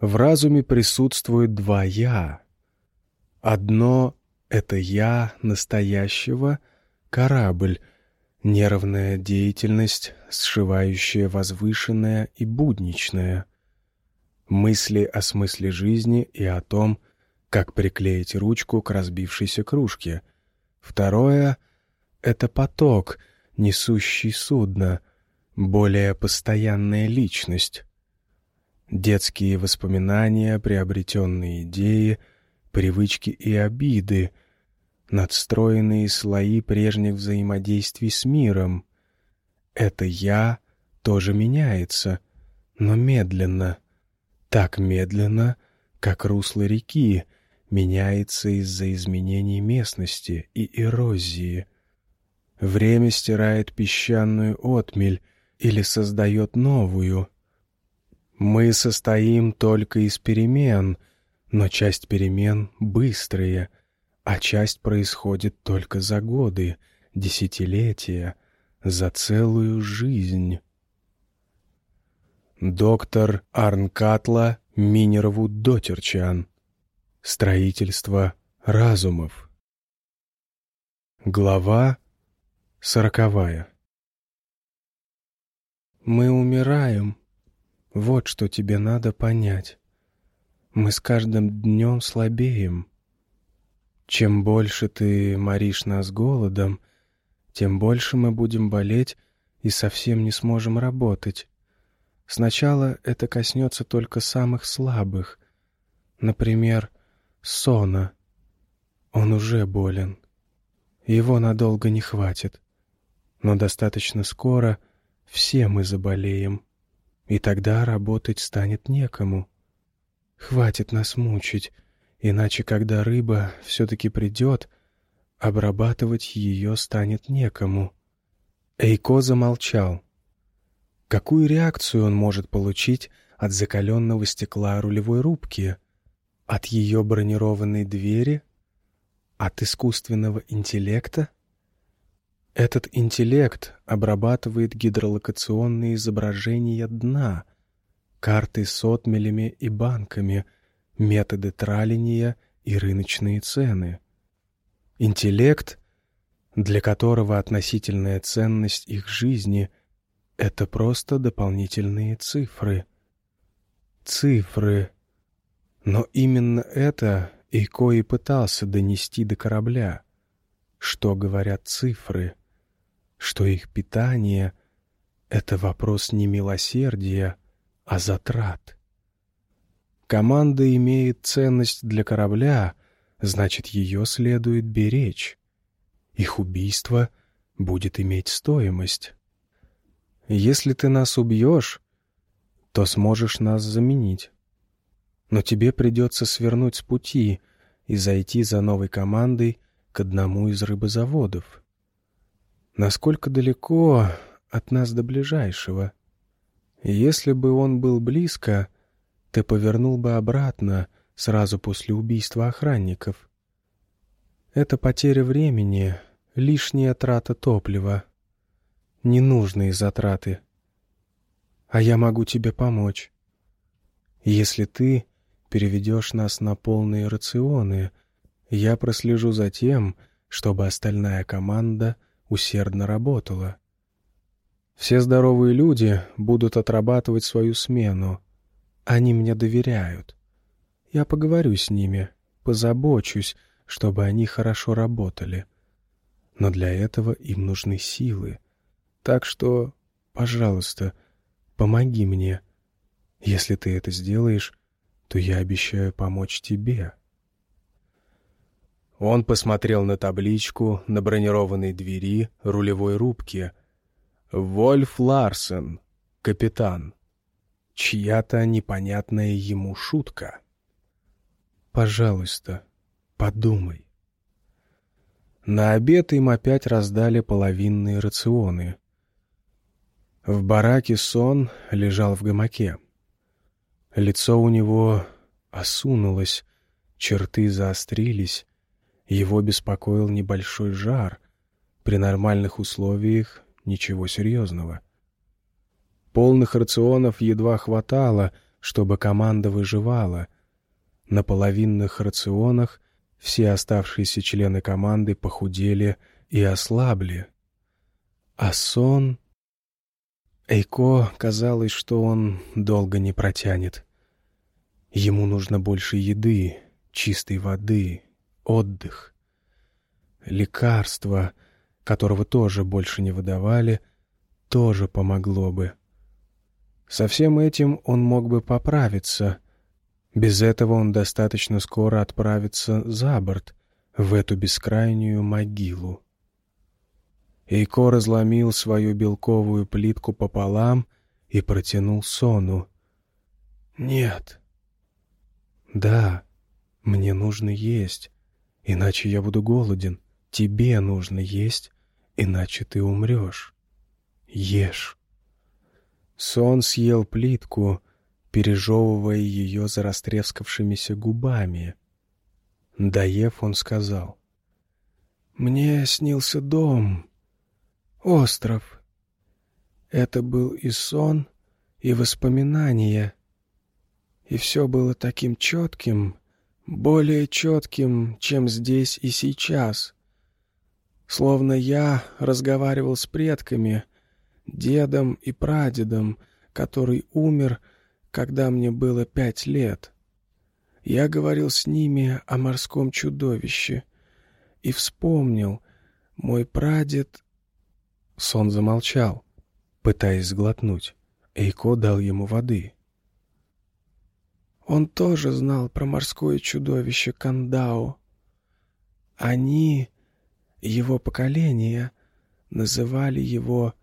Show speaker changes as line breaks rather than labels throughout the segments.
В разуме присутствует два «я». Одно — это «я» настоящего, корабль, нервная деятельность, сшивающая возвышенное и будничное. Мысли о смысле жизни и о том, как приклеить ручку к разбившейся кружке. Второе — это поток, несущий судно, более постоянная личность. Детские воспоминания, приобретенные идеи, привычки и обиды, надстроенные слои прежних взаимодействий с миром. Это «я» тоже меняется, но медленно. Так медленно, как русло реки, меняется из-за изменений местности и эрозии. Время стирает песчаную отмель или создает новую — мы состоим только из перемен, но часть перемен быстрые, а часть происходит только за годы, десятилетия, за целую жизнь. Доктор Арнкатла Минерову Дотерчан. Строительство разумов. Глава сороковая. Мы умираем, вот что тебе надо понять. Мы с каждым днем слабеем. Чем больше ты моришь нас голодом, тем больше мы будем болеть и совсем не сможем работать. Сначала это коснется только самых слабых, например, Сона. Он уже болен. Его надолго не хватит. Но достаточно скоро все мы заболеем и тогда работать станет некому. Хватит нас мучить, иначе когда рыба все-таки придет, обрабатывать ее станет некому. Эйко замолчал. Какую реакцию он может получить от закаленного стекла рулевой рубки? От ее бронированной двери? От искусственного интеллекта? Этот интеллект обрабатывает гидролокационные изображения дна, карты с отмелями и банками, методы траления и рыночные цены. Интеллект, для которого относительная ценность их жизни — это просто дополнительные цифры. Цифры. Но именно это Эйко и пытался донести до корабля. Что говорят цифры — что их питание — это вопрос не милосердия, а затрат. Команда имеет ценность для корабля, значит, ее следует беречь. Их убийство будет иметь стоимость. Если ты нас убьешь, то сможешь нас заменить. Но тебе придется свернуть с пути и зайти за новой командой к одному из рыбозаводов. Насколько далеко от нас до ближайшего? Если бы он был близко, ты повернул бы обратно сразу после убийства охранников. Это потеря времени, лишняя трата топлива, ненужные затраты. А я могу тебе помочь. Если ты переведешь нас на полные рационы, я прослежу за тем, чтобы остальная команда — усердно работала. Все здоровые люди будут отрабатывать свою смену. Они мне доверяют. Я поговорю с ними, позабочусь, чтобы они хорошо работали. Но для этого им нужны силы. Так что, пожалуйста, помоги мне. Если ты это сделаешь, то я обещаю помочь тебе». Он посмотрел на табличку на бронированной двери рулевой рубки. «Вольф Ларсен, капитан». Чья-то непонятная ему шутка. «Пожалуйста, подумай». На обед им опять раздали половинные рационы. В бараке сон лежал в гамаке. Лицо у него осунулось, черты заострились, его беспокоил небольшой жар. При нормальных условиях ничего серьезного. Полных рационов едва хватало, чтобы команда выживала. На половинных рационах все оставшиеся члены команды похудели и ослабли. А сон... Эйко казалось, что он долго не протянет. Ему нужно больше еды, чистой воды, отдых. Лекарство, которого тоже больше не выдавали, тоже помогло бы. Со всем этим он мог бы поправиться. Без этого он достаточно скоро отправится за борт, в эту бескрайнюю могилу. Эйко разломил свою белковую плитку пополам и протянул сону. «Нет». «Да, мне нужно есть, иначе я буду голоден. Тебе нужно есть, иначе ты умрешь. Ешь». Сон съел плитку, пережевывая ее за растрескавшимися губами. Доев, он сказал. «Мне снился дом, остров. Это был и сон, и воспоминания. И все было таким четким, более четким, чем здесь и сейчас. Словно я разговаривал с предками — дедом и прадедом, который умер, когда мне было пять лет. Я говорил с ними о морском чудовище и вспомнил, мой прадед... Сон замолчал, пытаясь сглотнуть. Эйко дал ему воды. Он тоже знал про морское чудовище Кандао. Они, его поколение, называли его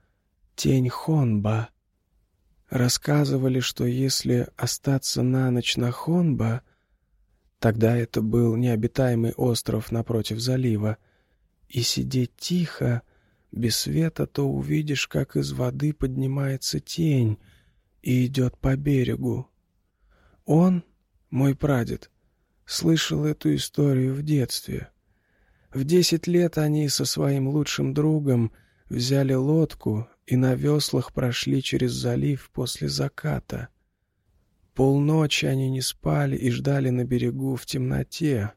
тень Хонба. Рассказывали, что если остаться на ночь на Хонба, тогда это был необитаемый остров напротив залива, и сидеть тихо, без света, то увидишь, как из воды поднимается тень и идет по берегу. Он, мой прадед, слышал эту историю в детстве. В десять лет они со своим лучшим другом взяли лодку и на веслах прошли через залив после заката. Полночи они не спали и ждали на берегу в темноте.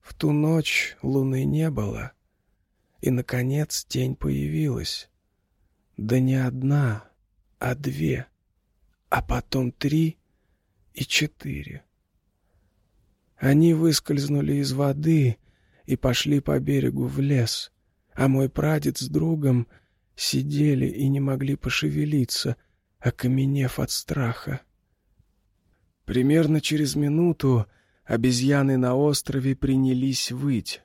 В ту ночь луны не было, и, наконец, тень появилась. Да не одна, а две, а потом три и четыре. Они выскользнули из воды и пошли по берегу в лес, а мой прадед с другом — сидели и не могли пошевелиться, окаменев от страха. Примерно через минуту обезьяны на острове принялись выть,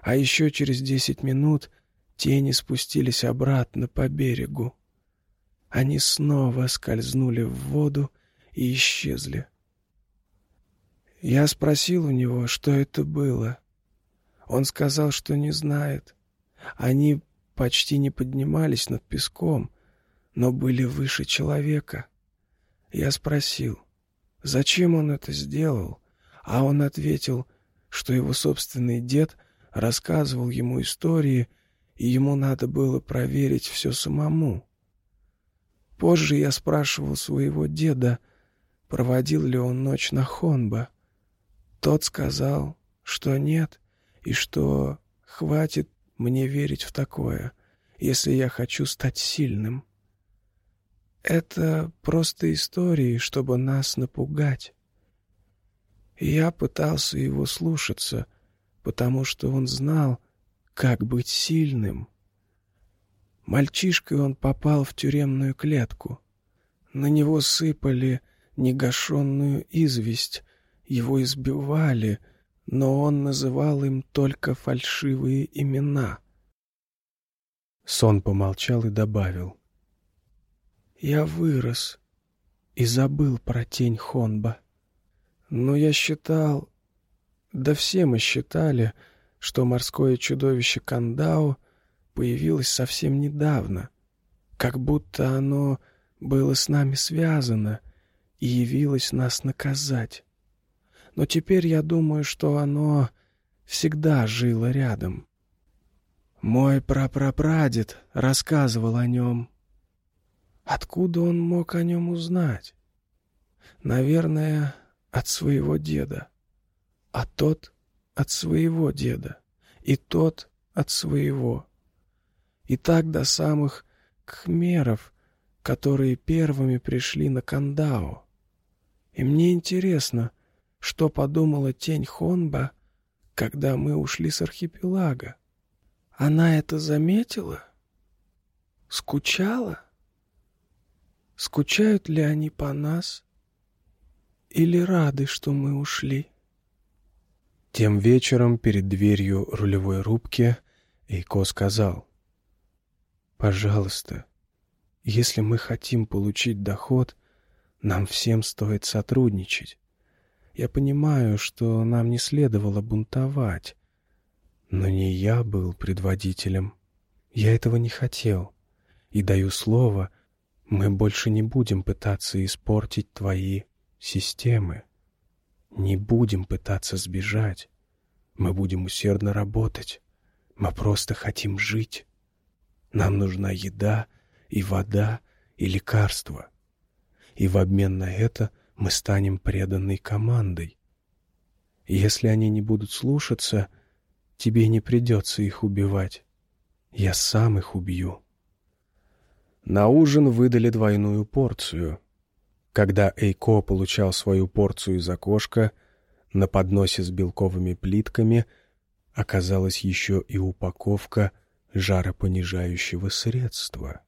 а еще через десять минут тени спустились обратно по берегу. Они снова скользнули в воду и исчезли. Я спросил у него, что это было. Он сказал, что не знает. Они почти не поднимались над песком, но были выше человека. Я спросил, зачем он это сделал, а он ответил, что его собственный дед рассказывал ему истории, и ему надо было проверить все самому. Позже я спрашивал своего деда, проводил ли он ночь на Хонба. Тот сказал, что нет, и что хватит мне верить в такое, если я хочу стать сильным. Это просто истории, чтобы нас напугать. Я пытался его слушаться, потому что он знал, как быть сильным. Мальчишкой он попал в тюремную клетку. На него сыпали негашенную известь, его избивали — но он называл им только фальшивые имена. Сон помолчал и добавил. «Я вырос и забыл про тень Хонба. Но я считал, да все мы считали, что морское чудовище Кандао появилось совсем недавно, как будто оно было с нами связано и явилось нас наказать но теперь я думаю, что оно всегда жило рядом. Мой прапрапрадед рассказывал о нем. Откуда он мог о нем узнать? Наверное, от своего деда. А тот от своего деда. И тот от своего. И так до самых кхмеров, которые первыми пришли на Кандао. И мне интересно, что подумала тень Хонба, когда мы ушли с архипелага. Она это заметила? Скучала? Скучают ли они по нас? Или рады, что мы ушли?
Тем вечером перед дверью рулевой рубки Эйко сказал, «Пожалуйста, если мы хотим получить доход, нам всем стоит сотрудничать. Я понимаю, что нам не следовало бунтовать, но не я был предводителем. Я этого не хотел. И даю слово, мы больше не будем пытаться испортить твои системы. Не будем пытаться сбежать. Мы будем усердно работать. Мы просто хотим жить. Нам нужна еда и вода и лекарства. И в обмен на это мы станем преданной командой. Если они не будут слушаться, тебе не придется их убивать. Я сам их убью.
На ужин выдали двойную порцию. Когда Эйко получал свою порцию из окошка, на подносе с белковыми плитками оказалась еще и упаковка жаропонижающего средства.